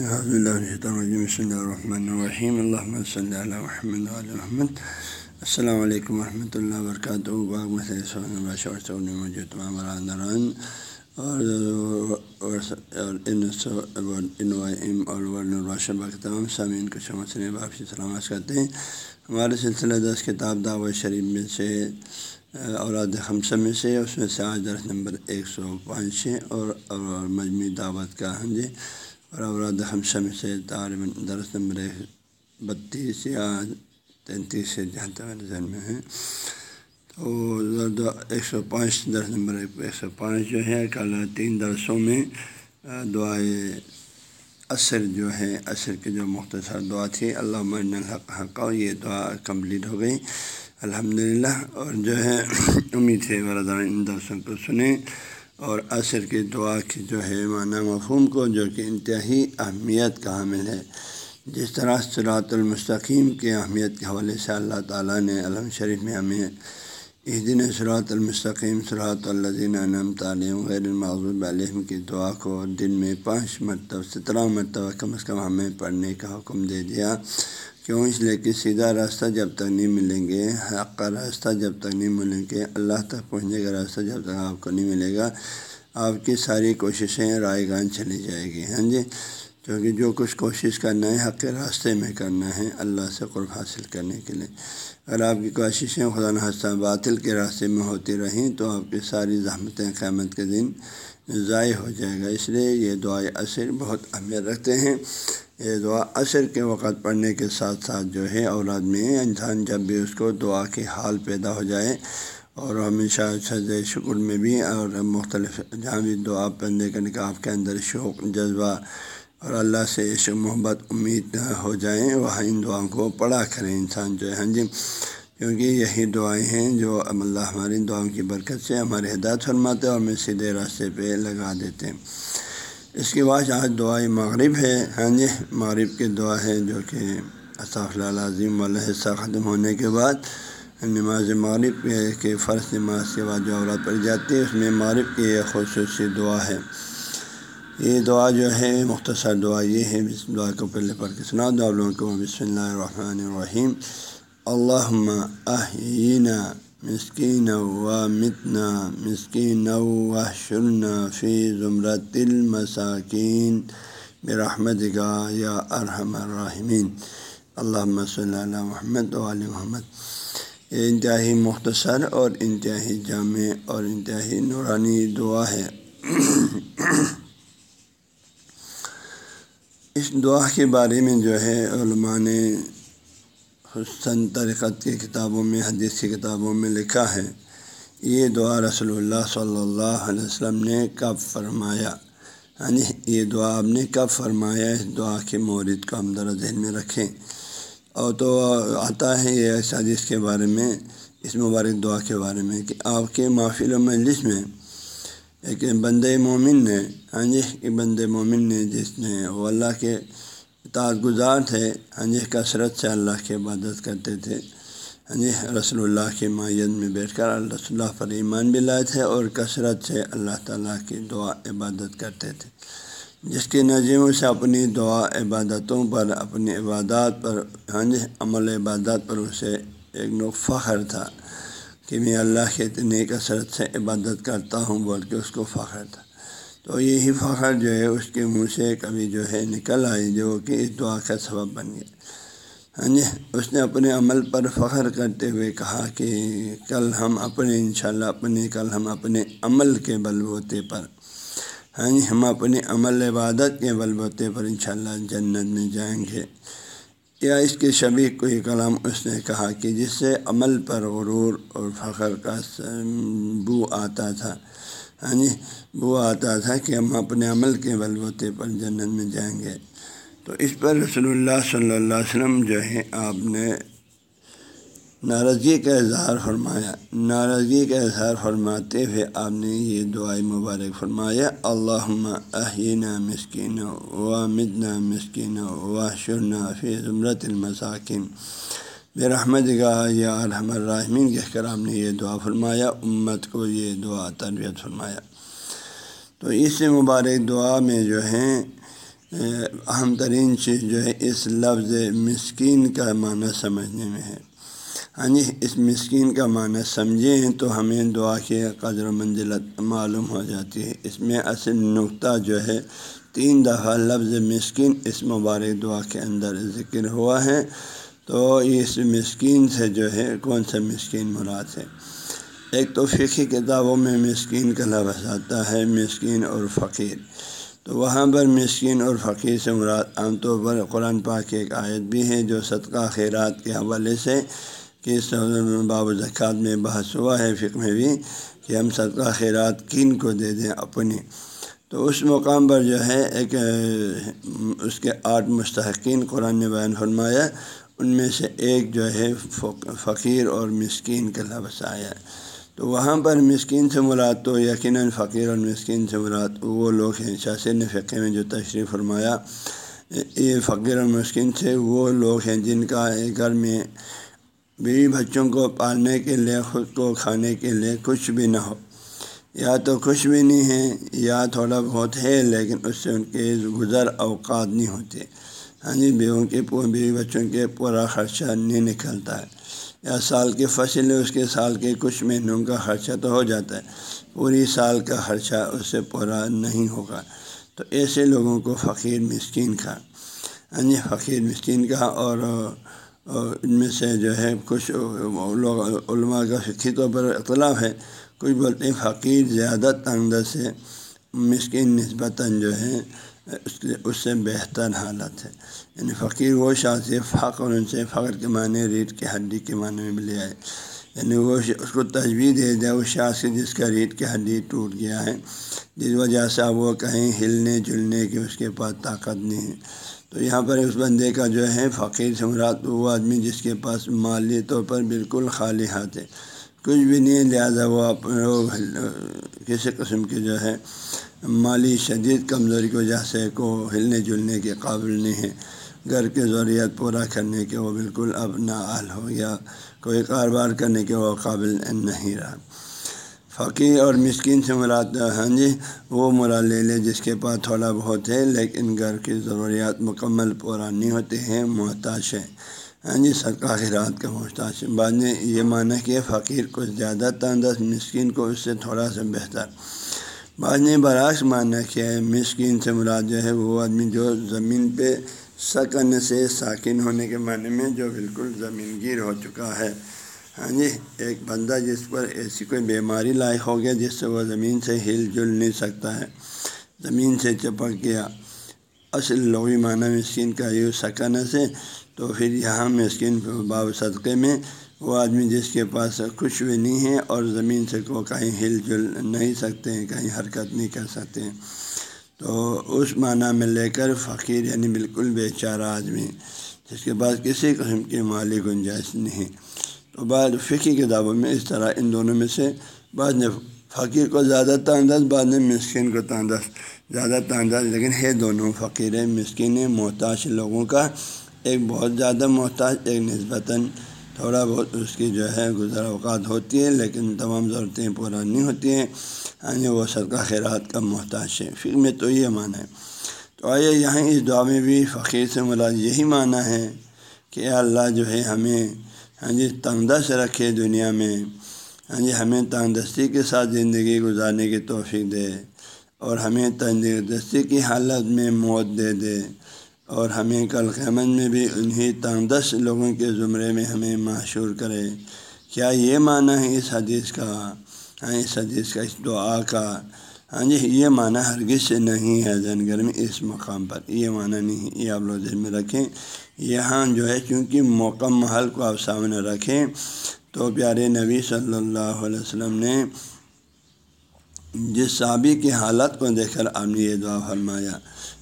بسم اللہ الرحمن الرحیم الحمۃ صلی اللہ وحمد الحمد السلام علیکم ورحمۃ اللہ وبرکاتہ موجود تمام برادران اور تمام سامعین کو شمسن واپسی سلامت کرتے ہیں ہمارے سلسلہ دس کتاب دعوت شریف میں سے اولاد خمسہ میں سے اس میں سے آج درس نمبر ایک سو پانچ ہے اور مجموعی دعوت کا ہاں جی اور اوراد خمسہ میں سے طالب درس نمبر بتیس یا تینتیس سے جہاں تک ذہن میں ہے تو ایک سو پانچ درس نمبر ایک سو پانچ جو ہے، کل تین درسوں میں دعائیں عصر جو ہے، عصر کی جو مختصر دعا تھی اللہ الحق حق یہ دعا کمپلیٹ ہو گئی۔ الحمد للہ اور جو ہے، امید ہے ان درسوں کو سنیں۔ اور عصر کی دعا کی جو ہے معنی مفہوم کو جو کہ انتہائی اہمیت کا حامل ہے۔ جس طرح سرات المستقیم کی اہمیت کے حوالے سے اللہ تعالیٰ نے علم شریف میں ہمیں اس دن سرات المستقیم سرات الدین علم تعلیم غیر المعوب علیہم کی دعا کو دن میں پانچ مرتبہ، سترہ مرتبہ کم از کم ہمیں پڑھنے کا حکم دے دیا۔ کیوں؟ اس لیے کہ سیدھا راستہ جب تک نہیں ملیں گے، حق کا راستہ جب تک نہیں ملیں گے، اللہ تک پہنچنے کا راستہ جب تک آپ کو نہیں ملے گا، آپ کی ساری کوششیں رائے گان چلی جائے گی۔ ہاں جی؟ کیونکہ جو کچھ کوشش کرنا ہے، حق کے راستے میں کرنا ہے اللہ سے قرب حاصل کرنے کے لیے۔ اگر آپ کی کوششیں خدا نخواستہ باطل کے راستے میں ہوتی رہیں، تو آپ کی ساری زحمتیں قیامت کے دن ضائع ہو جائے گا۔ اس لیے یہ دعائیں اثر بہت اہمیت رکھتے ہیں۔ یہ دعا عصر کے وقت پڑھنے کے ساتھ ساتھ جو ہے اولاد میں انسان جب بھی اس کو دعا کے حال پیدا ہو جائے اور ہمیشہ سجد شکر میں بھی اور مختلف جہاں بھی دعا پڑھنے کرنے کا آپ کے اندر شوق، جذبہ اور اللہ سے عشق، محبت، امید ہو جائیں وہاں ان دعاؤں کو پڑھا کریں انسان جو ہے۔ ہاں جی کیونکہ یہی دعائیں ہیں جو اللہ ہماری دعاؤں کی برکت سے ہمارے ہدایت فرماتے ہیں اور ہمیں سیدھے راستے پہ لگا دیتے ہیں۔ اس کے بعد آج دعائیں مغرب ہے۔ ہاں جی مغرب کی دعا ہے جو کہ اصاف اللہ عظیم والا حصہ ختم ہونے کے بعد نماز مغرب کے فرض نماز کے بعد جو اولاد پڑھی جاتی ہے، اس میں مغرب کی ایک خصوصی دعا ہے۔ یہ دعا جو ہے، مختصر دعا یہ ہے۔ اس دعا کو پہلے پڑھ کے سنا دو۔ لوگوں کو بسم اللہ الرحمن الرحیم۔ اللہ مسکین و متنا مسکین و شرنا فی ضمرۃ المساکین برحمت گا یا ارحم الرحمین اللہ صلی اللہ محمد علیہ محمد۔ یہ انتہائی مختصر اور انتہائی جامع اور انتہائی نورانی دعا ہے۔ اس دعا کے بارے میں جو ہے، علماء نے حسن طریقت کی کتابوں میں، حدیث کی کتابوں میں لکھا ہے۔ یہ دعا رسول اللہ صلی اللہ علیہ وسلم نے کب فرمایا؟ یعنی یہ دعا آپ نے کب فرمایا؟ اس دعا کے مورد کو ہم در ذہن میں رکھیں۔ اور تو آتا ہے یہ حدیث کے بارے میں، اس مبارک دعا کے بارے میں کہ آپ کے محفل و مجلس میں ایک بند مومن نے ہاں جی ایک بند مومن نے جس نے، وہ اللہ کے گزار تھے ہاں جی کثرت سے اللہ کی عبادت کرتے تھے۔ ہاں جی رسول اللہ کی معیت میں بیٹھ کر رسول اللہ پر ایمان بھی لائے تھے اور کثرت سے اللہ تعالیٰ کی دعا عبادت کرتے تھے۔ جس کی نظیموں سے اپنی دعا عبادتوں پر، اپنی عبادات پر ہاں جی عمل عبادات پر اسے ایک نو فخر تھا کہ میں اللہ کے اتنی کثرت سے عبادت کرتا ہوں بول کے اس کو فخر تھا۔ تو یہی فخر جو ہے، اس کے منہ سے کبھی جو ہے نکل آئی جو کہ اس دعا کا سبب بن گیا۔ ہاں جی اس نے اپنے عمل پر فخر کرتے ہوئے کہا کہ کل ہم اپنے، انشاءاللہ اپنے، کل ہم اپنے عمل کے بل بوتے پر ہاں جی ہم اپنے عمل عبادت کے بل بوتے پر انشاءاللہ جنت میں جائیں گے۔ یا اس کے شبی کوئی کلام اس نے کہا کہ جس سے عمل پر غرور اور فخر کا بو آتا تھا؟ ہاں جی وہ آتا تھا کہ ہم اپنے عمل کے بلبوتے پر جنت میں جائیں گے۔ تو اس پر رسول اللہ صلی اللہ علیہ وسلم جو ہے آپ نے ناراضگی کا اظہار فرمایا۔ ناراضگی کا اظہار فرماتے ہوئے آپ نے یہ دعائیں مبارک فرمایا اللہ اہین مسکین و مدنا مسکین و شرنا فی ضمرت المساکین۔ بے رحمت گاہ یا الحم الرحمین کہہ کر نے یہ دعا فرمایا، امت کو یہ دعا تربیت فرمایا۔ تو اس مبارک دعا میں جو ہیں اہم ترین چیز جو ہے، اس لفظ مسکین کا معنی سمجھنے میں ہے۔ ہاں جی اس مسکین کا معنی سمجھیں تو ہمیں دعا کی قدر و منزلت معلوم ہو جاتی ہے۔ اس میں اصل نقطہ جو ہے، تین دفعہ لفظ مسکین اس مبارک دعا کے اندر ذکر ہوا ہے۔ تو اس مسکین سے جو ہے، کون سا مسکین مراد ہے ایک تو فقی کتابوں میں مسکین کا لفظ آتا ہے، مسکین اور فقیر۔ تو وہاں پر مسکین اور فقیر سے مراد عام طور پر قرآن پاک کی ایک آیت بھی ہے جو صدقہ خیرات کے حوالے سے کہ باب زکوٰۃ میں بحث ہوا ہے فکر میں بھی کہ ہم صدقہ خیرات کن کو دے دیں اپنی تو اس مقام پر جو ہے، ایک، اس کے آٹھ مستحقین قرآن نے بیان فرمایا ان میں سے ایک جو ہے فقیر اور مسکین کا لفظ آیا تو وہاں پر مسکین سے مراد تو یقیناً فقیر اور مسکین سے مراد وہ لوگ ہیں شاثر نے فقے میں جو تشریف فرمایا یہ فقیر اور مسکین سے وہ لوگ ہیں جن کا گھر میں بیوی بچوں کو پالنے کے لیے، خود کو کھانے کے لیے کچھ بھی نہ ہو۔ یا تو کچھ بھی نہیں ہے یا تھوڑا بہت ہے لیکن اس سے ان کے گزر اوقات نہیں ہوتے۔ ہاں جی بیووں کے بیوی بچوں کے پورا خرچہ نہیں نکلتا ہے۔ یا سال کی فصل ہے، اس کے سال کے کچھ مہینوں کا خرچہ تو ہو جاتا ہے۔ پوری سال کا خرچہ اس سے پورا نہیں ہوگا۔ تو ایسے لوگوں کو فقیر مسکین کا ہاں جی فقیر مسکین کا اور ان میں سے جو ہے کچھ لوگ علماء کا فقی طور پر اختلاف ہے۔ کچھ بولتے ہیں فقیر زیادہ تنگ سے مسکین نسبتاً جو ہے اس کے اس سے بہتر حالت ہے۔ یعنی فقیر وہ شاخ فخر ان سے فخر کے معنی ریٹ کے ہڈی کے معنی میں بھی لے آئے۔ یعنی وہ اس کو تجویز دے دیا اس شاخ سے جس کا ریٹ کی ہڈی ٹوٹ گیا ہے۔ جس وجہ سے اب وہ کہیں ہلنے جلنے کی اس کے پاس طاقت نہیں ہے۔ تو یہاں پر اس بندے کا جو ہے، فقیر سے وہ آدمی جس کے پاس مالی طور پر بالکل خالی ہاتھ ہے۔ کچھ بھی نہیں، لہٰذا وہ کسی قسم کے جو ہے مالی شدید کمزوری کی وجہ سے کو ہلنے جلنے کے قابل نہیں ہے۔ گھر کے ضروریات پورا کرنے کے وہ بالکل اب نااہل ہو یا کوئی کاروبار کرنے کے وہ قابل نہیں رہا۔ فقیر اور مسکین سے مراد ہاں جی وہ مراد لے لے جس کے پاس تھوڑا بہت ہے، لیکن گھر کی ضروریات مکمل پورا نہیں ہوتے ہیں، محتاج ہے ہاں جی سرکار رات کا محتاج بعد نے یہ مانا کہ فقیر کو زیادہ تندرست، مسکین کو اس سے تھوڑا سا بہتر۔ بعد نے برعکس مانا کیا ہے مسکین سے مراد جو ہے وہ آدمی جو زمین پہ سکن سے ساکن ہونے کے معنی میں جو بالکل زمین گیر ہو چکا ہے۔ ہاں جی ایک بندہ جس پر ایسی کوئی بیماری لائق ہو گیا جس سے وہ زمین سے ہل جل نہیں سکتا ہے، زمین سے چپک گیا۔ اصل لغوی معنی مسکین کا یوں سکن سے، تو پھر یہاں مسکین باب صدقے میں وہ آدمی جس کے پاس کچھ بھی نہیں ہے اور زمین سے کو کہیں ہل جل نہیں سکتے ہیں، کہیں حرکت نہیں کر سکتے ہیں۔ تو اس معنی میں لے کر فقیر یعنی بالکل بے چارہ آدمی، جس کے پاس کسی قسم کی مالی گنجائش نہیں تو بعض فقی کتابوں میں اس طرح ان دونوں میں سے بعض نے فقیر کو زیادہ تانداز بعض نے مسکین کو تانداز۔ زیادہ تانداز، لیکن ہے دونوں فقیر مسکین محتاج لوگوں کا ایک بہت زیادہ محتاج، ایک نسبتاً تھوڑا بہت اس کی جو ہے گزر اوقات ہوتی ہے لیکن تمام ضرورتیں پورا نہیں ہوتی ہیں۔ یعنی وہ صدقہ خیرات کا محتاج ہے فکر میں تو یہ معنی ہے۔ تو آئیے یہاں اس دعا میں بھی فقیر سے مراد یہی معنی ہے کہ اللہ جو ہے ہمیں ہاں جی تنگ دست رکھے دنیا میں۔ ہاں جی ہمیں تنگدستی کے ساتھ زندگی گزارنے کی توفیق دے اور ہمیں تندرستی کی حالت میں موت دے دے۔ اور ہمیں کل قیمت میں بھی انہیں تنگدست لوگوں کے زمرے میں ہمیں معشور کرے۔ کیا یہ معنی ہے اس حدیث کا؟ ہاں اس حدیث کا، اس دعا کا۔ ہاں جی یہ معنی ہرگز سے نہیں ہے زین گھر میں اس مقام پر۔ یہ معنی نہیں ہے یہ آپ لوگ ذہن میں رکھیں۔ یہاں جو ہے، چونکہ موقع محل کو آپ سامنے رکھیں، تو پیارے نبی صلی اللہ علیہ وسلم نے جس صحابی کی حالت کو دیکھ کر آپ نے یہ دعا فرمایا۔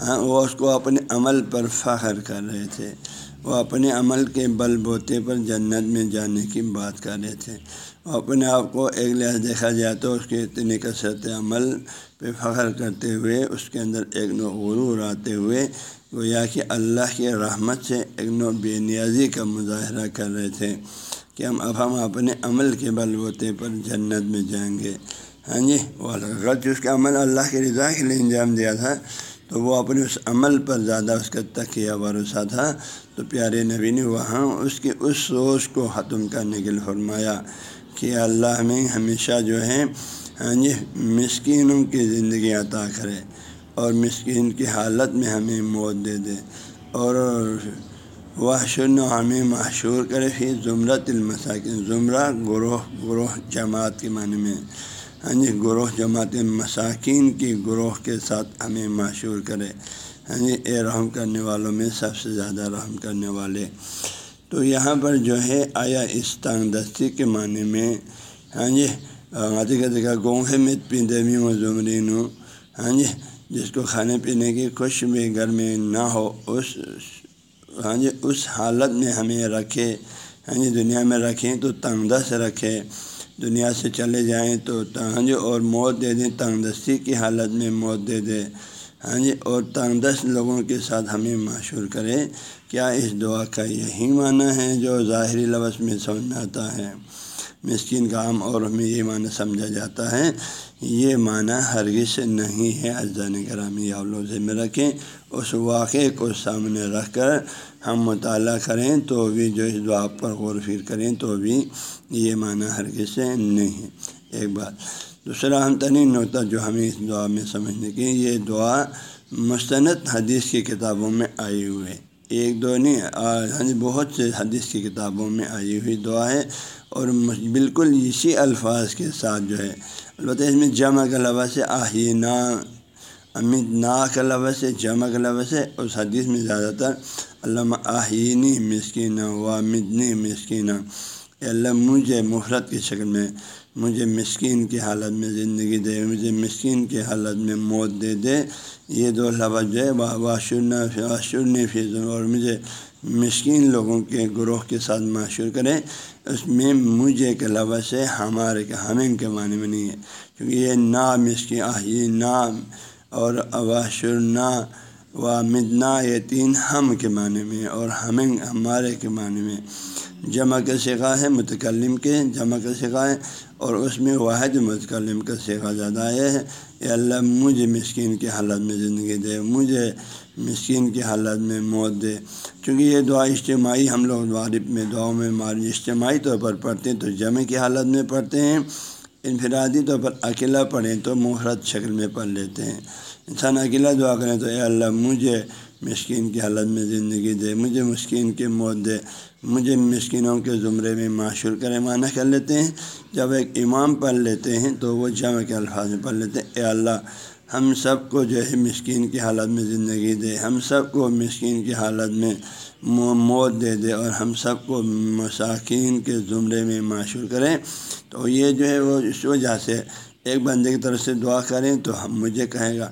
ہاں وہ اس کو اپنے عمل پر فخر کر رہے تھے۔ وہ اپنے عمل کے بل بوتے پر جنت میں جانے کی بات کر رہے تھے۔ وہ اپنے آپ کو ایک لحاظ دیکھا جائے تو اس کے اتنی کثرت عمل پہ فخر کرتے ہوئے، اس کے اندر ایک نو غرور آتے ہوئے، گویا کہ اللہ کی رحمت سے ایک نو بے نیازی کا مظاہرہ کر رہے تھے کہ ہم، اب ہم اپنے عمل کے بل بوتے پر جنت میں جائیں گے۔ ہاں جی وہ اگر اس کا عمل اللہ کی رضا کے لیے انجام دیا تھا، تو وہ اپنے اس عمل پر زیادہ اس کا تقیہ بھروسہ تھا۔ تو پیارے نبی نے وہاں اس کی اس سوچ کو ختم کرنے کے لیے فرمایا کہ اللہ ہمیں ہمیشہ جو ہے ہاں جی مسکینوں کی زندگی عطا کرے اور مسکین کی حالت میں ہمیں موت دے دے اور وہ شن ہمیں مشہور کرے پھر زمرت المساکن زمرہ گروہ گروہ جماعت کے معنی میں۔ ہاں جی گروہ جماعت مساکین کی گروہ کے ساتھ ہمیں مشہور کرے۔ ہاں جی اے رحم کرنے والوں میں سب سے زیادہ رحم کرنے والے۔ تو یہاں پر جو ہے آیا اس تنگ دستی کے معنی میں ہاں جی آتی کا دیکھا گوں ہے مت پیندے و زمرین ہوں ہاں جی جس کو کھانے پینے کی خوش بھی گھر میں نہ ہو، اس ہاں جی اس حالت میں ہمیں رکھے ہاں جی دنیا میں رکھیں تو تنگ دست رکھے۔ دنیا سے چلے جائیں تو ہاں جی اور موت دے دیں۔ تنگ دستی کی حالت میں موت دے دے۔ ہاں جی اور تنگ دست لوگوں کے ساتھ ہمیں معشور کرے۔ کیا اس دعا کا یہی معنی ہے جو ظاہری لفظ میں سمجھ میں آتا ہے؟ مسکین کا عام اور ہمیں یہ معنی سمجھا جاتا ہے۔ یہ معنی ہرگز نہیں ہے۔ اجزان کرامی لوزے میں رکھیں، اس واقعے کو سامنے رکھ کر ہم مطالعہ کریں تو بھی جو اس دعا پر غور فیر کریں تو بھی یہ معنی ہرگز سے نہیں ہے۔ ایک بات۔ دوسرا اہم ترین نقطہ جو ہمیں اس دعا میں سمجھنے کی یہ دعا مستند حدیث کی کتابوں میں آئی ہوئی ہے۔ ایک دو نہیں ہاں جی، بہت سے حدیث کی کتابوں میں آئی ہوئی دعا ہے اور بالکل اسی الفاظ کے ساتھ جو ہے البتہ اس میں جمع کا لفظ ہے آہینہ امت نا کا لفظ ہے، جمع کا لفظ ہے، اس حدیث میں زیادہ تر علامہ آہینی مسکینہ و مدنی مسکینہ اللہ، مجھے مفرت کی شکل میں، مجھے مسکین کی حالت میں زندگی دے، مجھے مسکین کی حالت میں موت دے دے۔ یہ دو لفظ جو ہے واشرن فیض اور مجھے مسکین لوگوں کے گروہ کے ساتھ معشور کرے اس میں مجھے کے لفظ ہے، ہمارے کے، ہمیں کے معنی میں نہیں ہے۔ کیونکہ یہ نام اس آہ، یہ نام اور اواشرنا و مدنا یہ تین ہم کے معنی میں اور ہمیں، ہمارے کے معنی میں جمع کا سگا ہے متکلم کے جمع کا سگا ہے اور اس میں واحد متکلم کا سیکھا زیادہ یہ ہے۔ کہ اللہ، مجھے مسکین کی حالت میں زندگی دے، مجھے مسکین کی حالت میں موت دے۔ چونکہ یہ دعا اجتماعی، ہم لوگ غالب میں دعاؤں میں مار، اجتماعی طور پر پڑھتے ہیں تو جمع کی حالت میں پڑھتے ہیں۔ انفرادی طور پر اکیلا پڑھیں تو محرت شکل میں پڑھ لیتے ہیں۔ انسان اکیلا دعا کریں تو اے اللہ، مجھے مسکین کی حالت میں زندگی دے، مجھے مسکین کی موت دے۔ مجھے مسکینوں کے زمرے میں معاشر کرے معنی کر لیتے ہیں۔ جب ایک امام پڑھ لیتے ہیں تو وہ جمع کے الفاظ میں پڑھ لیتے ہیں۔ اے اللہ، ہم سب کو جو ہے مسکین کی حالت میں زندگی دے، ہم سب کو مسکین کی حالت میں موت دے دے اور ہم سب کو مساکین کے زمرے میں معاشر کریں۔ تو یہ جو ہے وہ اس وجہ سے ایک بندے کی طرف سے دعا کریں تو ہم مجھے کہے گا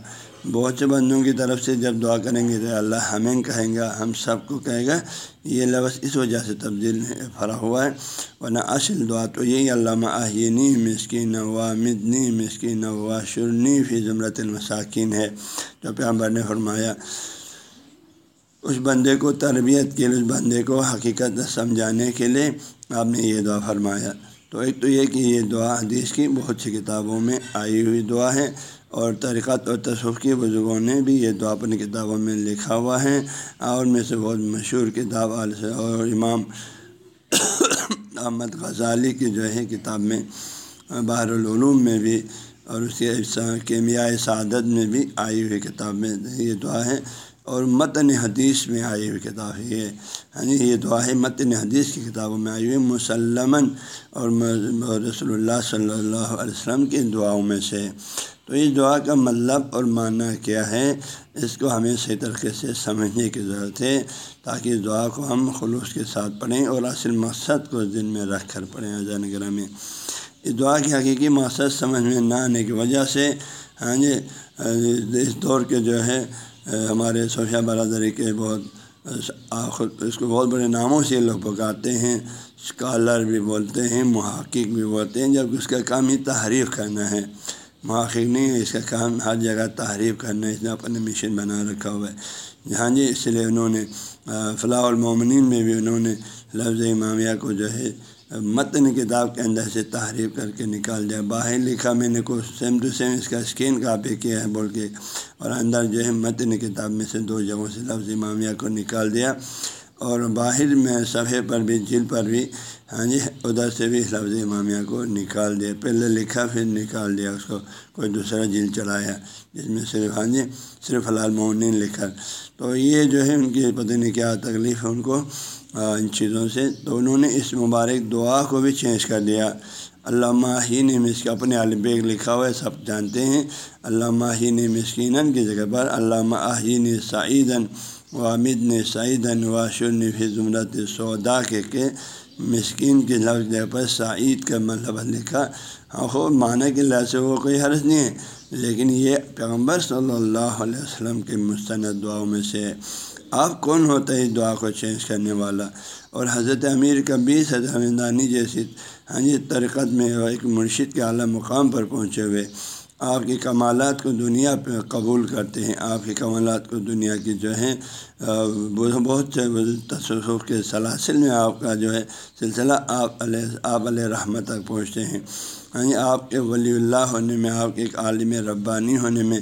بہت سے بندوں کی طرف سے جب دعا کریں گے تو اللہ ہمیں کہیں گا، ہم سب کو کہے گا، یہ لفظ اس وجہ سے تبدیل فرا ہوا ہے۔ ورنہ اصل دعا تو یہی علامہ آہینی مسکین و مدنی مسکین و شرنی فی زمرت المساکین ہے۔ جو پیامبر نے فرمایا، اس بندے کو تربیت کے لیے، اس بندے کو حقیقت سمجھانے کے لیے آپ نے یہ دعا فرمایا۔ تو ایک تو یہ کہ یہ دعا حدیث کی بہت سی کتابوں میں آئی ہوئی دعا ہے۔ اور طریقات اور تصوف کے بزرگوں نے بھی یہ دعا اپنی کتابوں میں لکھا ہوا ہے۔ اور میں سے بہت مشہور کتاب اور امام احمد غزالی کی جو ہے کتاب میں بحر العلوم میں بھی اور اس کے کیمیاء سعادت میں بھی آئی ہوئی کتاب میں یہ دعا ہے۔ اور متن حدیث میں آئی ہوئی کتاب ہے۔ یہ ہاں جی یہ دعا ہے، متن حدیث کی کتابوں میں آئی ہوئی مسلمن اور رسول اللہ صلی اللہ علیہ وسلم کی دعاؤں میں سے۔ تو اس دعا کا مطلب اور معنی کیا ہے، اس کو ہمیں صحیح طریقے سے سمجھنے کی ضرورت ہے تاکہ اس دعا کو ہم خلوص کے ساتھ پڑھیں اور اصل مقصد کو دن میں رکھ کر پڑھیں۔ اذان گرہ میں اس دعا کی حقیقی مقصد سمجھ میں نہ آنے کی وجہ سے ہاں جی اس دور کے جو ہے، ہمارے صوفیہ برادری کے بہت، اس کو بہت بڑے ناموں سے لوگ پکاتے ہیں اسکالر بھی بولتے ہیں، محقق بھی بولتے ہیں جب اس کا کام ہی تحریف کرنا ہے۔ محقق نہیں ہے، اس کا کام ہر جگہ تحریف کرنا ہے اس نے اپنے مشن بنا رکھا ہوا ہے۔ جہاں جی اس لیے انہوں نے فلاح المومنین میں بھی انہوں نے لفظ امامیہ کو جو ہے، متن کتاب کے اندر سے تحریر کر کے نکال دیا۔ باہر لکھا میں نے کچھ سیم ٹو سیم اس کا اسکین کاپی کیا ہے بول کے، اور اندر جو ہے متن کتاب میں سے دو جگہوں سے لفظ امامیہ کو نکال دیا۔ اور باہر میں صفحے پر بھی جھیل پر بھی ہاں جی ادھر سے بھی لفظ امامیہ کو نکال دیا، پہلے لکھا، پھر نکال دیا، اس کو کوئی دوسرا جھیل چلایا، جس میں صرف ہاں جی صرف حلال مون لکھا۔ تو یہ جو ہے، ان کی پتہ نہیں کیا تکلیف ہے ان کو ان چیزوں سے۔ تو انہوں نے اس مبارک دعا کو بھی چینج کر دیا۔ علامہ ہی نے مس اپنے عالم لکھا ہوا ہے، سب جانتے ہیں۔ علامہ ہی نے مسکین کی جگہ پر علامہ آہین سعیدن، وامد نے سعیدن، واشر نے فی زمرت سودا کے کہ مسکین کے لفظ جگہ پر سعید کا مطلب لکھا۔ ہاں خوب معنی کے لحاظ سے وہ کوئی حرض نہیں ہے، لیکن یہ پیغمبر صلی اللہ علیہ وسلم کے مستند دعاؤں میں سے آپ کون ہوتا ہے اس دعا کو چینج کرنے والا؟ اور حضرت امیر کا بیس حضرت جیسی ہاں جی ترکت میں ایک مرشد کے اعلیٰ مقام پر پہنچے ہوئے۔ آپ کی کمالات کو دنیا پہ قبول کرتے ہیں۔ آپ کی کمالات کو دنیا کی جو ہے بہت سے تصوف کے سلاسل میں آپ کا جو ہے سلسلہ آپ علیہ آپ علیہ رحمت تک پہنچتے ہیں۔ ہاں جی، آپ کے ولی اللہ ہونے میں، آپ کے ایک عالم ربانی ہونے میں،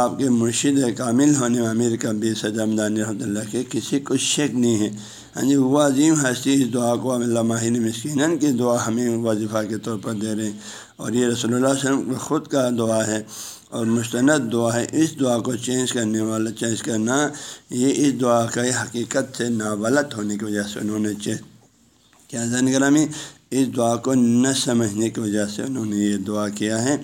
آپ کے مرشد کامل ہونے میں امیر کا بے رحمۃ اللہ کے کسی کو شک نہیں ہے۔ ہاں جی وہ عظیم ہستی اس دعا کو اللہ ماہین مسکین کی دعا ہمیں وظیفہ کے طور پر دے رہے ہیں۔ اور یہ رسول اللہ علیہ وسلم خود کا دعا ہے اور مستند دعا ہے۔ اس دعا کو چینج کرنے والا، چینج کرنا، یہ اس دعا کا حقیقت سے ناولت ہونے کی وجہ سے انہوں نے چینج کیا۔ زین گرامی اس دعا کو نہ سمجھنے کی وجہ سے انہوں نے یہ دعا کیا ہے۔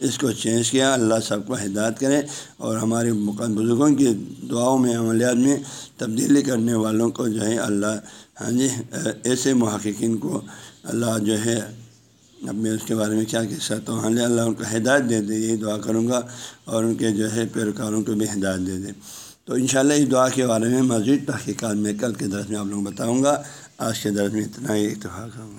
اس کو چینج کیا، اللہ سب کو ہدایت کرے اور ہمارے بزرگوں کی دعاؤں میں، عملیات میں تبدیلی کرنے والوں کو جو ہے اللہ ہاں جی ایسے محققین کو اللہ جو ہے، اب میں اس کے بارے میں کیا کہہ سکتا ہوں ہاں جی، اللہ ان کو ہدایت دے دے، یہی دعا کروں گا اور ان کے جو ہے پیروکاروں کو بھی ہدایت دے دے۔ تو انشاءاللہ اس دعا کے بارے میں مزید تحقیقات میں کل کے درس میں آپ لوگوں کو بتاؤں گا۔ آج کے درس میں اتنا ہی، اتفاق۔ ہوں گا